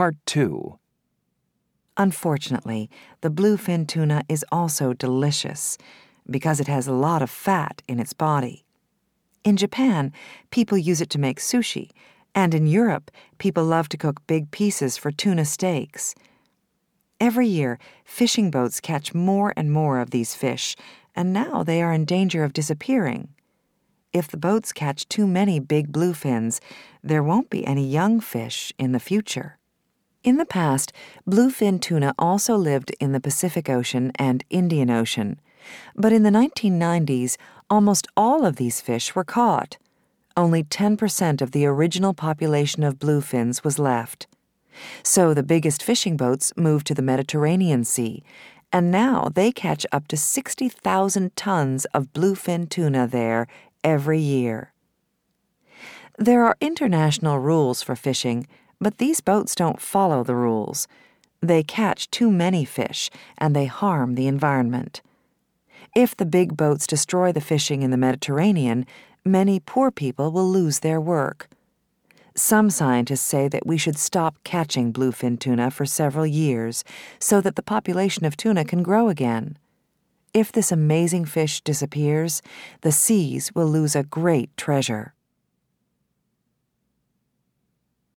Part 2 Unfortunately, the bluefin tuna is also delicious because it has a lot of fat in its body. In Japan, people use it to make sushi, and in Europe, people love to cook big pieces for tuna steaks. Every year, fishing boats catch more and more of these fish, and now they are in danger of disappearing. If the boats catch too many big bluefins, there won't be any young fish in the future. In the past, bluefin tuna also lived in the Pacific Ocean and Indian Ocean, but in the 1990s, almost all of these fish were caught. Only 10% of the original population of bluefins was left. So the biggest fishing boats moved to the Mediterranean Sea, and now they catch up to 60,000 tons of bluefin tuna there every year. There are international rules for fishing but these boats don't follow the rules. They catch too many fish and they harm the environment. If the big boats destroy the fishing in the Mediterranean, many poor people will lose their work. Some scientists say that we should stop catching bluefin tuna for several years so that the population of tuna can grow again. If this amazing fish disappears, the seas will lose a great treasure.